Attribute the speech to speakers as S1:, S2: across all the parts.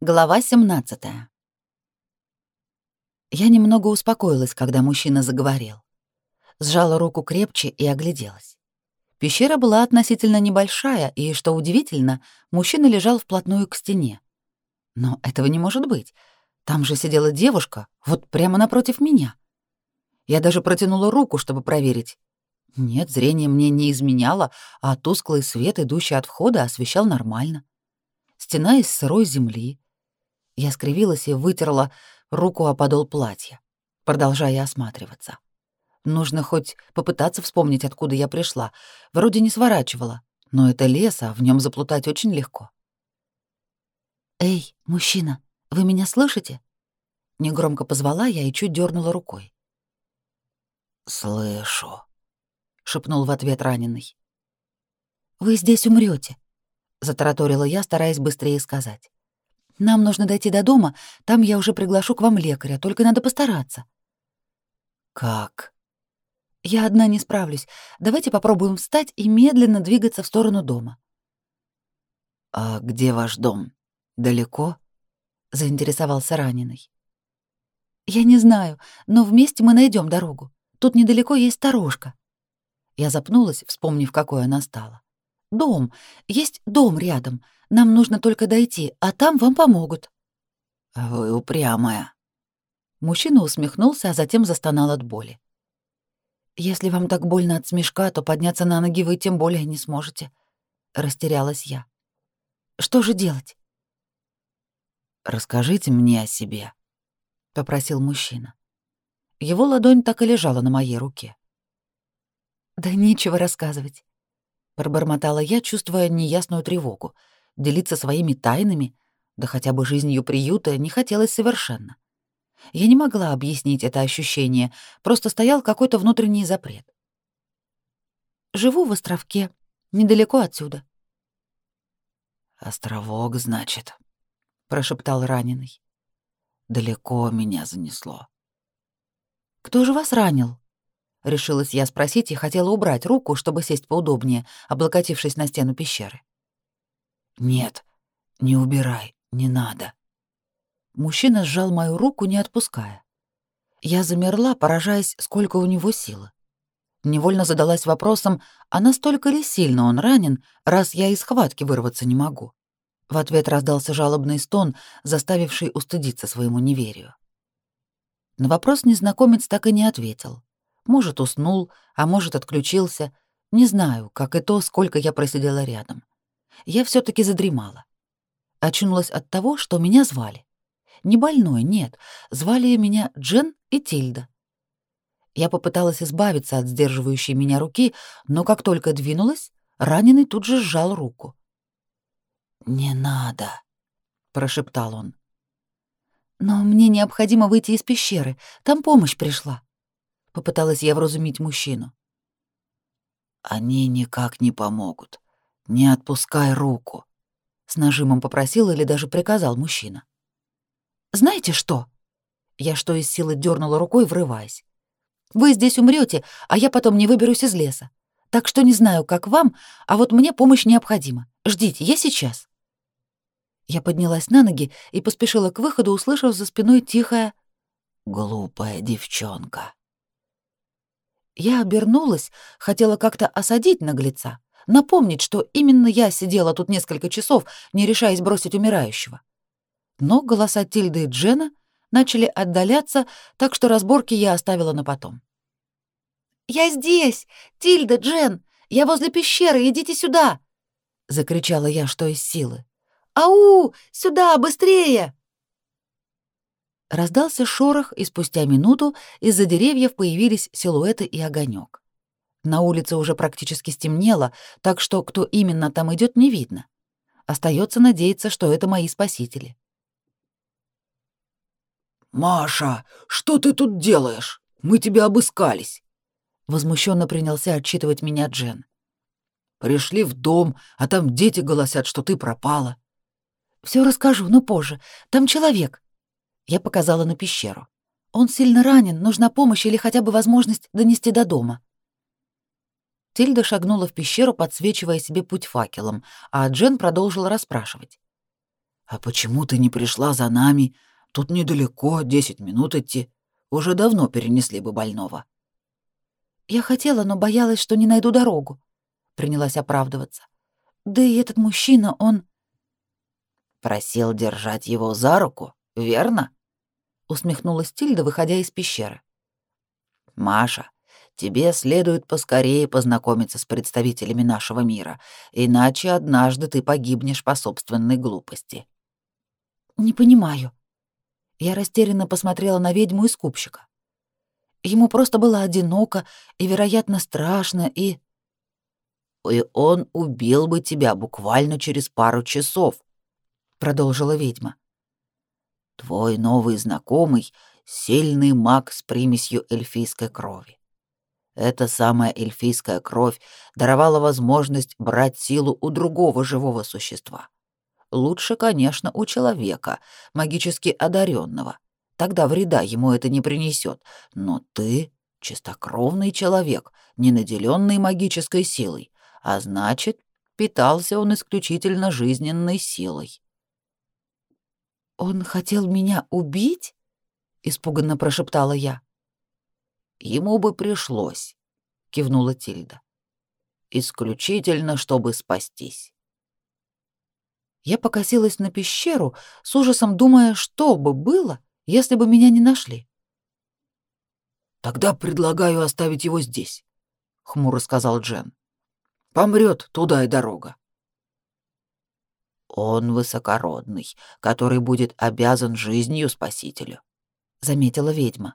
S1: Глава 17. Я немного успокоилась, когда мужчина заговорил. Сжала руку крепче и огляделась. Пещера была относительно небольшая, и, что удивительно, мужчина лежал вплотную к стене. Но этого не может быть. Там же сидела девушка, вот прямо напротив меня. Я даже протянула руку, чтобы проверить. Нет, зрение мне не изменяло, а тусклый свет, идущий от входа, освещал нормально. Стена из сырой земли, я скривилась и вытерла руку о подол платья, продолжая осматриваться. Нужно хоть попытаться вспомнить, откуда я пришла. Вроде не сворачивала, но это лес, а в нем заплутать очень легко. «Эй, мужчина, вы меня слышите?» Негромко позвала я и чуть дернула рукой.
S2: «Слышу», — шепнул в ответ раненый.
S1: «Вы здесь умрете, затараторила я, стараясь быстрее сказать. Нам нужно дойти до дома, там я уже приглашу к вам лекаря, только надо постараться».
S2: «Как?»
S1: «Я одна не справлюсь. Давайте попробуем встать и медленно двигаться в сторону дома».
S2: «А где ваш дом? Далеко?» — заинтересовался раненый.
S1: «Я не знаю, но вместе мы найдем дорогу. Тут недалеко есть сторожка». Я запнулась, вспомнив, какой она стала. «Дом. Есть дом рядом. Нам нужно только дойти, а там вам помогут».
S2: «Вы упрямая».
S1: Мужчина усмехнулся, а затем застонал от боли. «Если вам так больно от смешка, то подняться на ноги вы тем более не сможете», — растерялась я. «Что же делать?»
S2: «Расскажите мне о себе», — попросил мужчина.
S1: Его ладонь так и лежала на моей руке. «Да нечего рассказывать», — пробормотала я, чувствуя неясную тревогу — делиться своими тайнами, да хотя бы жизнью приюта, не хотелось совершенно. Я не могла объяснить это ощущение, просто стоял какой-то внутренний запрет. Живу в островке, недалеко отсюда.
S2: «Островок, значит», — прошептал раненый. «Далеко меня занесло».
S1: «Кто же вас ранил?» Решилась я спросить и хотела убрать руку, чтобы сесть поудобнее, облокотившись на стену пещеры.
S2: «Нет, не убирай, не надо».
S1: Мужчина сжал мою руку, не отпуская. Я замерла, поражаясь, сколько у него силы. Невольно задалась вопросом, а настолько ли сильно он ранен, раз я из схватки вырваться не могу. В ответ раздался жалобный стон, заставивший устыдиться своему неверию. На вопрос незнакомец так и не ответил. Может, уснул, а может, отключился. Не знаю, как и то, сколько я просидела рядом я все таки задремала. Очнулась от того, что меня звали. Не больной, нет, звали меня Джен и Тильда. Я попыталась избавиться от сдерживающей меня руки, но как только двинулась, раненый тут же сжал руку.
S2: «Не надо», — прошептал он.
S1: «Но мне необходимо выйти из пещеры, там помощь пришла», — попыталась я вразумить мужчину.
S2: «Они никак не помогут. «Не отпускай руку», — с нажимом попросил или даже приказал мужчина.
S1: «Знаете что?» Я что из силы дернула рукой, врываясь. «Вы здесь умрете, а я потом не выберусь из леса. Так что не знаю, как вам, а вот мне помощь необходима. Ждите, я сейчас». Я поднялась на ноги и поспешила к выходу, услышав за спиной тихое
S2: «Глупая девчонка».
S1: Я обернулась, хотела как-то осадить наглеца, напомнить, что именно я сидела тут несколько часов, не решаясь бросить умирающего. Но голоса Тильды и Джена начали отдаляться, так что разборки я оставила на потом. «Я здесь! Тильда, Джен! Я возле пещеры, идите сюда!» — закричала я, что из силы. «Ау! Сюда, быстрее!» Раздался шорох, и спустя минуту из-за деревьев появились силуэты и огонек. На улице уже практически стемнело, так что кто именно там идет, не видно. Остается надеяться, что это мои спасители.
S2: «Маша, что ты тут делаешь? Мы тебя обыскались!»
S1: Возмущенно принялся отчитывать меня Джен.
S2: «Пришли в дом, а там дети голосят, что ты пропала».
S1: Все расскажу, но позже. Там человек». Я показала на пещеру. «Он сильно ранен, нужна помощь или хотя бы возможность донести до дома». Тильда шагнула в пещеру, подсвечивая себе путь факелом, а Джен продолжила расспрашивать.
S2: «А почему ты не пришла за нами? Тут недалеко, десять минут идти. Уже давно перенесли бы больного».
S1: «Я хотела, но боялась, что не найду дорогу», — принялась оправдываться. «Да и этот мужчина, он...»
S2: «Просил держать его за руку, верно?» — усмехнулась Тильда, выходя из пещеры. «Маша, тебе следует поскорее познакомиться с представителями нашего мира, иначе однажды ты погибнешь по собственной глупости».
S1: «Не понимаю». Я растерянно посмотрела на ведьму и скупщика. Ему просто было одиноко и, вероятно, страшно, и...
S2: «И он убил бы тебя буквально через пару часов», — продолжила ведьма. «Твой новый знакомый — сильный маг с примесью эльфийской крови. Эта самая эльфийская кровь даровала возможность брать силу у другого живого существа. Лучше, конечно, у человека, магически одаренного. Тогда вреда ему это не принесет. Но ты чистокровный человек, не наделенный магической силой, а значит, питался он исключительно жизненной силой.
S1: «Он хотел меня убить?» — испуганно прошептала я.
S2: «Ему бы пришлось», — кивнула Тильда. «Исключительно, чтобы спастись».
S1: Я покосилась на пещеру, с ужасом думая, что бы было, если бы меня не нашли.
S2: «Тогда предлагаю оставить его здесь», — хмуро сказал Джен. «Помрет туда и дорога». «Он высокородный, который будет обязан жизнью спасителю», — заметила ведьма.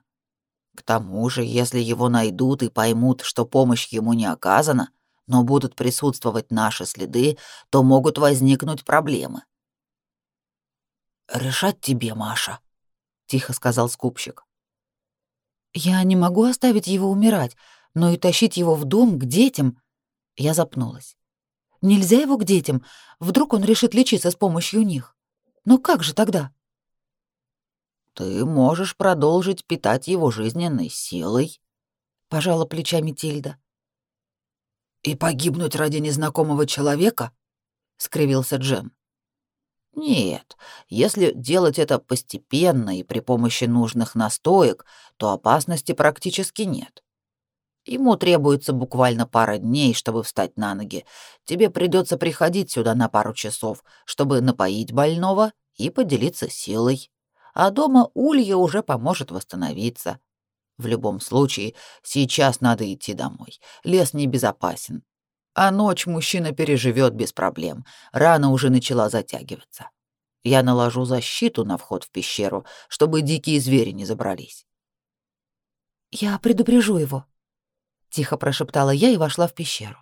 S2: «К тому же, если его найдут и поймут, что помощь ему не оказана, но будут присутствовать наши следы, то могут возникнуть проблемы. «Решать тебе, Маша», — тихо сказал скупщик.
S1: «Я не могу оставить его умирать, но и тащить его в дом к детям...» Я запнулась. «Нельзя его к детям, вдруг он решит лечиться с помощью них. Но как же тогда?»
S2: «Ты можешь продолжить питать его жизненной силой», — пожала плечами Тильда. «И погибнуть ради незнакомого человека?» — скривился Джем. «Нет, если делать это постепенно и при помощи нужных настоек, то опасности практически нет. Ему требуется буквально пара дней, чтобы встать на ноги. Тебе придется приходить сюда на пару часов, чтобы напоить больного и поделиться силой. А дома Улья уже поможет восстановиться. В любом случае, сейчас надо идти домой. Лес небезопасен. А ночь мужчина переживет без проблем. Рана уже начала затягиваться. Я наложу защиту на вход в пещеру, чтобы дикие звери не забрались.
S1: Я предупрежу его, тихо прошептала я и вошла в пещеру.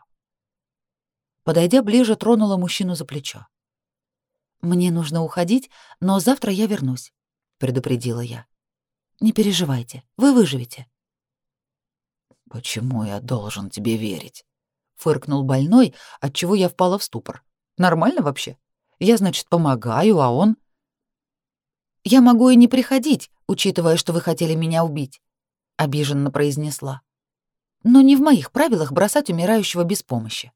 S1: Подойдя ближе, тронула мужчину за плечо. Мне нужно уходить, но завтра я вернусь, предупредила я. Не переживайте, вы выживете.
S2: Почему я должен тебе верить? фыркнул больной, от чего я впала в ступор. Нормально вообще? Я, значит, помогаю, а он
S1: Я могу и не приходить, учитывая, что вы хотели меня убить, обиженно произнесла. Но не в моих правилах бросать умирающего без помощи.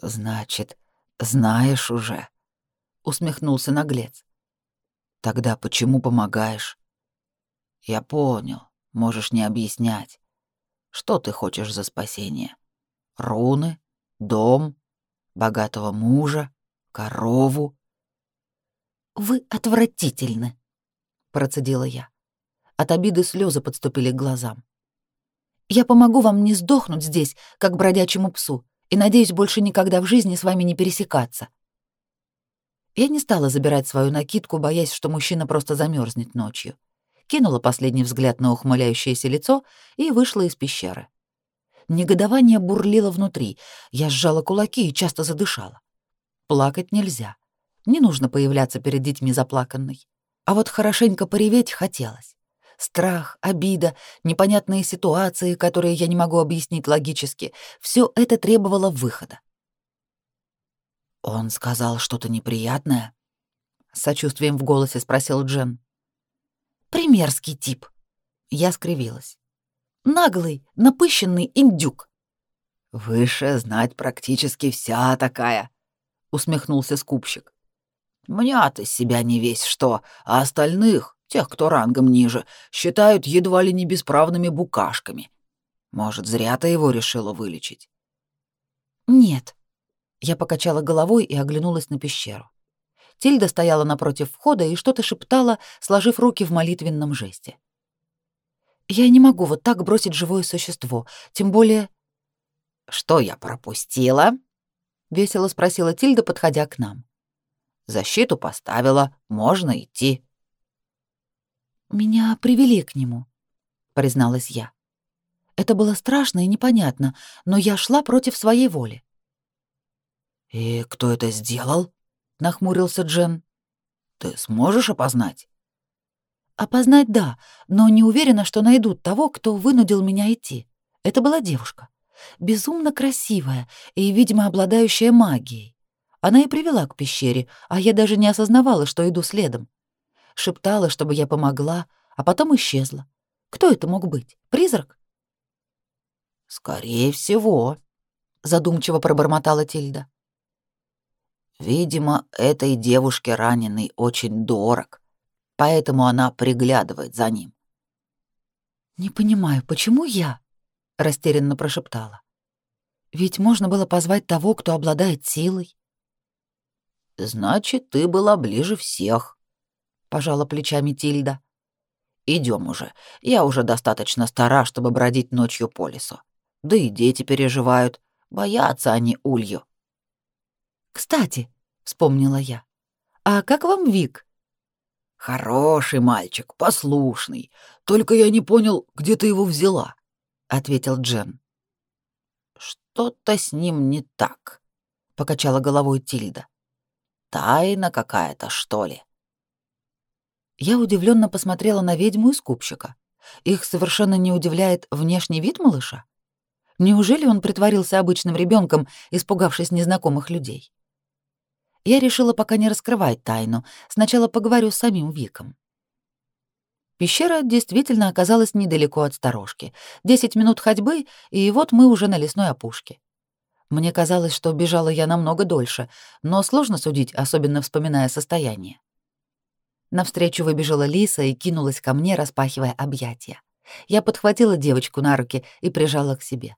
S2: Значит, знаешь уже, усмехнулся наглец. Тогда почему помогаешь? Я понял, можешь не объяснять. Что ты хочешь за спасение? Руны, дом, богатого мужа, корову?
S1: Вы отвратительны, процедила я. От обиды слезы подступили к глазам. Я помогу вам не сдохнуть здесь, как бродячему псу, и надеюсь больше никогда в жизни с вами не пересекаться. Я не стала забирать свою накидку, боясь, что мужчина просто замерзнет ночью. Кинула последний взгляд на ухмыляющееся лицо и вышла из пещеры. Негодование бурлило внутри. Я сжала кулаки и часто задышала. Плакать нельзя. Не нужно появляться перед детьми заплаканной. А вот хорошенько пореветь хотелось. Страх, обида, непонятные ситуации, которые я не могу объяснить логически — все это требовало выхода.
S2: «Он сказал что-то неприятное?»
S1: — с сочувствием в голосе спросил Джен. «Примерский тип». Я скривилась. «Наглый, напыщенный индюк».
S2: «Выше знать практически вся такая», — усмехнулся скупщик. Мнят из себя не весь что, а остальных, тех, кто рангом ниже, считают едва ли не бесправными букашками. Может, зря ты его решила вылечить?»
S1: «Нет». Я покачала головой и оглянулась на пещеру. Тильда стояла напротив входа и что-то шептала, сложив руки в молитвенном жесте. «Я не могу вот так бросить живое существо, тем более...»
S2: «Что я пропустила?» — весело спросила Тильда, подходя к нам. «Защиту поставила, можно идти».
S1: «Меня привели к нему», — призналась я. Это было страшно и непонятно, но я шла против своей воли.
S2: «И кто это сделал?» — нахмурился Джен. «Ты сможешь опознать?»
S1: «Опознать — да, но не уверена, что найдут того, кто вынудил меня идти. Это была девушка. Безумно красивая и, видимо, обладающая магией. Она и привела к пещере, а я даже не осознавала, что иду следом. Шептала, чтобы я помогла, а потом исчезла. Кто это мог быть? Призрак?
S2: Скорее всего, задумчиво пробормотала Тильда. Видимо, этой девушке раненый очень дорог, поэтому она приглядывает за ним.
S1: Не понимаю, почему я? растерянно прошептала. Ведь можно было позвать того, кто обладает силой.
S2: Значит, ты была ближе всех, пожала плечами Тильда. Идем уже. Я уже достаточно стара, чтобы бродить ночью по лесу. Да и дети переживают. Боятся они улью.
S1: Кстати, вспомнила я. А как вам Вик?
S2: Хороший мальчик, послушный. Только я не понял, где ты его взяла, ответил Джен. Что-то с ним не так, покачала головой Тильда. Тайна какая-то, что ли?
S1: Я удивленно посмотрела на ведьму и скупщика. Их совершенно не удивляет внешний вид малыша. Неужели он притворился обычным ребенком, испугавшись незнакомых людей? Я решила пока не раскрывать тайну, сначала поговорю с самим Виком. Пещера действительно оказалась недалеко от сторожки. Десять минут ходьбы, и вот мы уже на лесной опушке. Мне казалось, что бежала я намного дольше, но сложно судить, особенно вспоминая состояние. Навстречу выбежала Лиса и кинулась ко мне, распахивая объятия. Я подхватила девочку на руки и прижала к себе.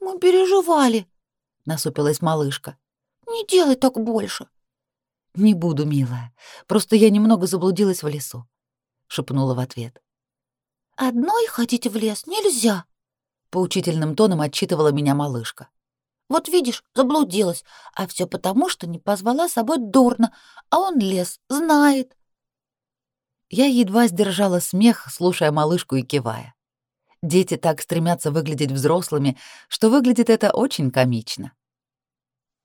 S3: «Мы переживали», — насупилась малышка. «Не делай так больше».
S1: «Не буду, милая. Просто я немного заблудилась в лесу», — шепнула в ответ.
S3: «Одной ходить в лес нельзя», — поучительным тоном отчитывала меня малышка. Вот видишь, заблудилась, а все потому, что не позвала с собой Дорна, а он лес, знает.
S1: Я едва сдержала смех, слушая малышку и кивая. Дети так стремятся выглядеть взрослыми, что выглядит это очень комично.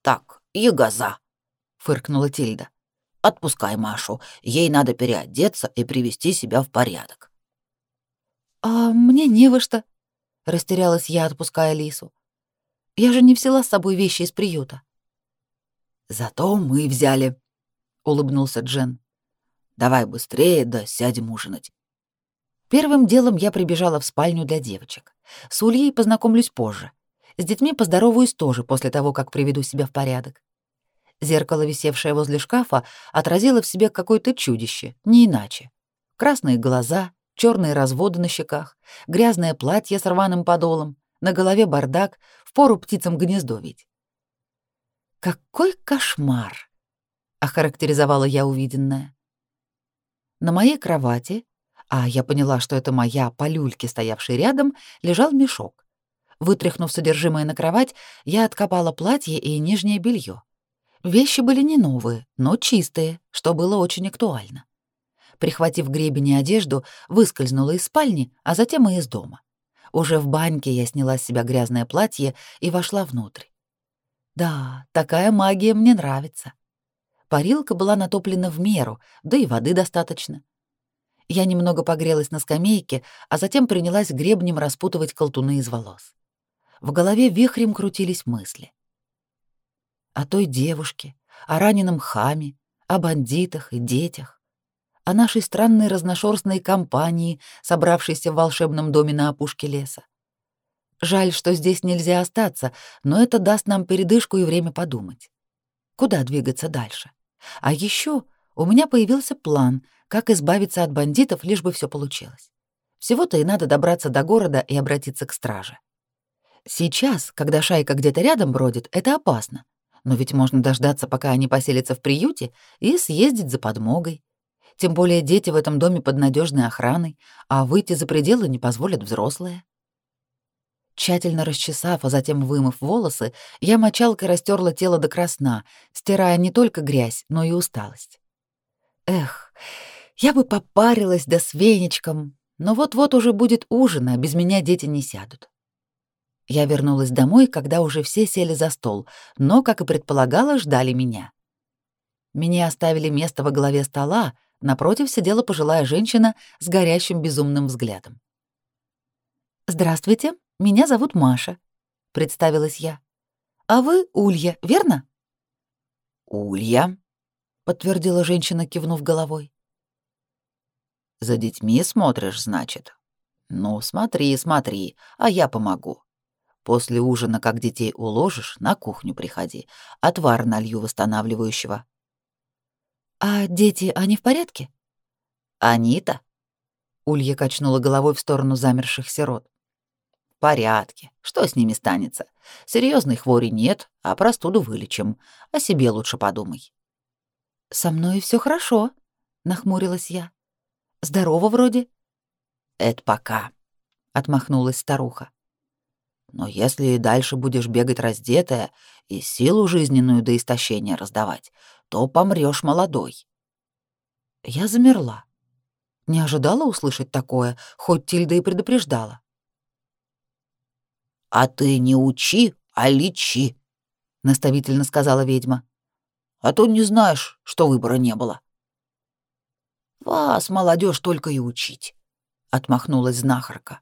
S2: «Так, ягоза!» — фыркнула Тильда. «Отпускай Машу, ей надо переодеться и привести себя в порядок».
S1: «А мне не во что», — растерялась я, отпуская Лису. Я же не взяла с собой вещи из приюта.
S2: Зато мы взяли, улыбнулся Джен. Давай быстрее, да сядем ужинать.
S1: Первым делом я прибежала в спальню для девочек. С Ульей познакомлюсь позже. С детьми поздороваюсь тоже после того, как приведу себя в порядок. Зеркало, висевшее возле шкафа, отразило в себе какое-то чудище, не иначе. Красные глаза, черные разводы на щеках, грязное платье с рваным подолом, на голове бардак, впору птицам гнездовить. «Какой кошмар!» — охарактеризовала я увиденное. На моей кровати, а я поняла, что это моя по люльке, стоявшей рядом, лежал мешок. Вытряхнув содержимое на кровать, я откопала платье и нижнее белье. Вещи были не новые, но чистые, что было очень актуально. Прихватив гребень и одежду, выскользнула из спальни, а затем и из дома. Уже в баньке я сняла с себя грязное платье и вошла внутрь. Да, такая магия мне нравится. Парилка была натоплена в меру, да и воды достаточно. Я немного погрелась на скамейке, а затем принялась гребнем распутывать колтуны из волос. В голове вихрем крутились мысли. О той девушке, о раненом хаме, о бандитах и детях о нашей странной разношерстной компании, собравшейся в волшебном доме на опушке леса. Жаль, что здесь нельзя остаться, но это даст нам передышку и время подумать. Куда двигаться дальше? А еще у меня появился план, как избавиться от бандитов, лишь бы все получилось. Всего-то и надо добраться до города и обратиться к страже. Сейчас, когда шайка где-то рядом бродит, это опасно. Но ведь можно дождаться, пока они поселятся в приюте, и съездить за подмогой. Тем более дети в этом доме под надежной охраной, а выйти за пределы не позволят взрослые. Тщательно расчесав, а затем вымыв волосы, я мочалкой растерла тело до красна, стирая не только грязь, но и усталость. Эх, я бы попарилась да с веничком, но вот-вот уже будет ужин, а без меня дети не сядут. Я вернулась домой, когда уже все сели за стол, но, как и предполагала, ждали меня. Меня оставили место во главе стола, напротив сидела пожилая женщина с горящим безумным взглядом. «Здравствуйте, меня зовут Маша», — представилась я. «А вы Улья, верно?»
S2: «Улья», — подтвердила женщина, кивнув головой. «За детьми смотришь, значит? Ну, смотри, смотри, а я помогу. После ужина, как детей уложишь, на кухню приходи. Отвар налью восстанавливающего».
S1: «А дети, они в порядке?»
S2: «Они-то?» Улья качнула головой в сторону замерших сирот. «В порядке. Что с ними станется? Серьезной хвори нет, а простуду вылечим. О себе лучше подумай».
S1: «Со мной все хорошо», — нахмурилась я. «Здорово вроде».
S2: «Это пока», — отмахнулась старуха. Но если и дальше будешь бегать раздетая и силу жизненную до истощения раздавать, то помрёшь молодой.
S1: Я замерла. Не ожидала услышать такое, хоть Тильда и предупреждала.
S2: «А ты не учи, а лечи», — наставительно сказала ведьма. «А то не знаешь, что выбора не было». «Вас, молодежь, только и учить», — отмахнулась знахарка.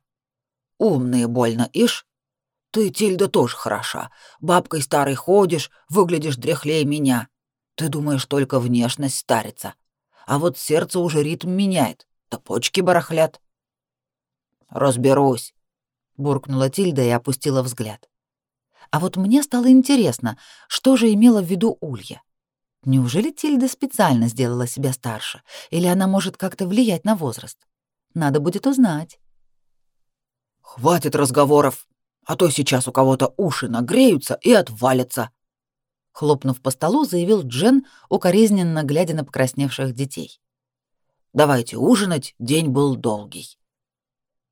S2: «Умные больно, ишь, ты, Тильда, тоже хороша. Бабкой старой ходишь, выглядишь дряхлее меня. Ты думаешь, только внешность старится. А вот сердце уже ритм меняет, да почки барахлят. Разберусь, буркнула Тильда и опустила взгляд.
S1: А вот мне стало интересно, что же имела в виду Улья. Неужели Тильда специально сделала себя старше, или она может как-то влиять на возраст? Надо будет узнать.
S2: Хватит разговоров, а то сейчас у кого-то уши нагреются и отвалятся.
S1: Хлопнув по столу, заявил Джен, укоризненно глядя на покрасневших детей.
S2: «Давайте ужинать, день был долгий».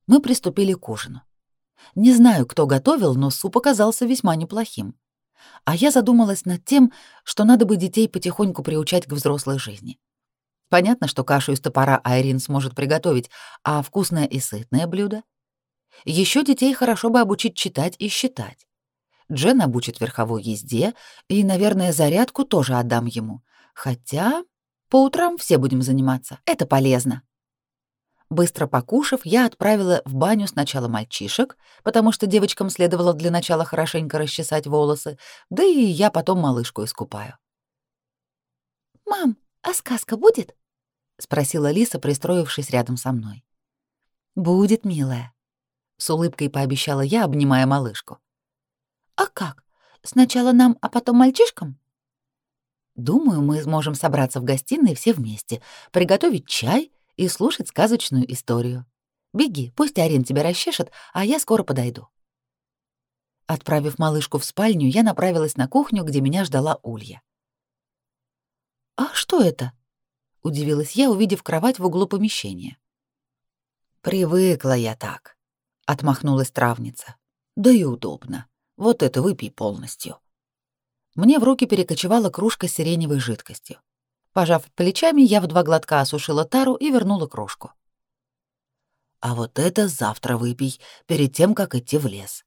S1: Мы приступили к ужину. Не знаю, кто готовил, но суп оказался весьма неплохим. А я задумалась над тем, что надо бы детей потихоньку приучать к взрослой жизни. Понятно, что кашу из топора Айрин сможет приготовить, а вкусное и сытное блюдо еще детей хорошо бы обучить читать и считать. Джен обучит верховой езде, и, наверное, зарядку тоже отдам ему. Хотя по утрам все будем заниматься, это полезно. Быстро покушав, я отправила в баню сначала мальчишек, потому что девочкам следовало для начала хорошенько расчесать волосы, да и я потом малышку искупаю.
S3: «Мам, а сказка будет?»
S1: — спросила Лиса, пристроившись рядом со мной. «Будет, милая», с улыбкой пообещала я, обнимая малышку.
S3: А как? Сначала нам, а потом мальчишкам?
S1: Думаю, мы сможем собраться в гостиной все вместе, приготовить чай и слушать сказочную историю. Беги, пусть Арин тебя расчешет, а я скоро подойду. Отправив малышку в спальню, я направилась на кухню, где меня ждала Улья. «А что это?» — удивилась я, увидев кровать в углу помещения.
S2: «Привыкла я так», отмахнулась травница. Да и удобно. Вот это выпей полностью.
S1: Мне в руки перекочевала кружка с сиреневой жидкостью. Пожав плечами, я в два глотка осушила тару и вернула кружку.
S2: А вот это завтра выпей, перед тем, как идти в лес.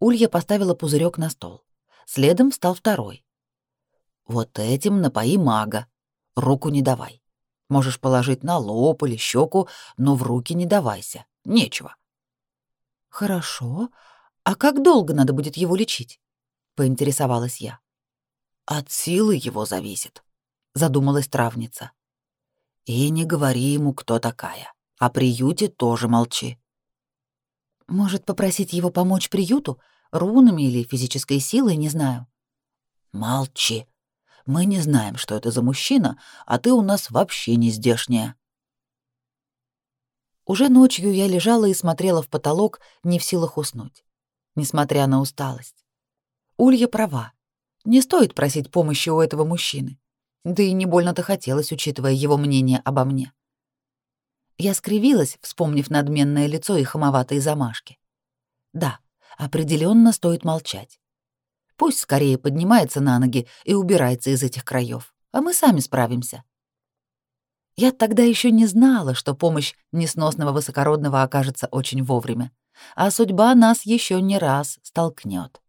S1: Улья поставила пузырек на стол. Следом встал второй.
S2: Вот этим напои мага. Руку не давай. Можешь положить на лоб или щеку, но в руки не давайся. Нечего.
S1: Хорошо. А как долго надо будет его лечить? поинтересовалась я.
S2: От силы его зависит, задумалась травница. И не говори ему, кто такая. О приюте тоже молчи.
S1: Может, попросить его помочь приюту рунами или физической силой, не знаю.
S2: Молчи. Мы не знаем, что это за мужчина, а ты у нас вообще не здешняя».
S1: Уже ночью я лежала и смотрела в потолок, не в силах уснуть, несмотря на усталость. Улья права. Не стоит просить помощи у этого мужчины. Да и не больно-то хотелось, учитывая его мнение обо мне. Я скривилась, вспомнив надменное лицо и хамоватые замашки. Да, определенно стоит молчать. Пусть скорее поднимается на ноги и убирается из этих краев, а мы сами справимся. Я тогда еще не знала, что помощь несносного высокородного окажется очень вовремя, а судьба нас еще не раз столкнет.